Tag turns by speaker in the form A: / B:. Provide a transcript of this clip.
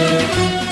A: Música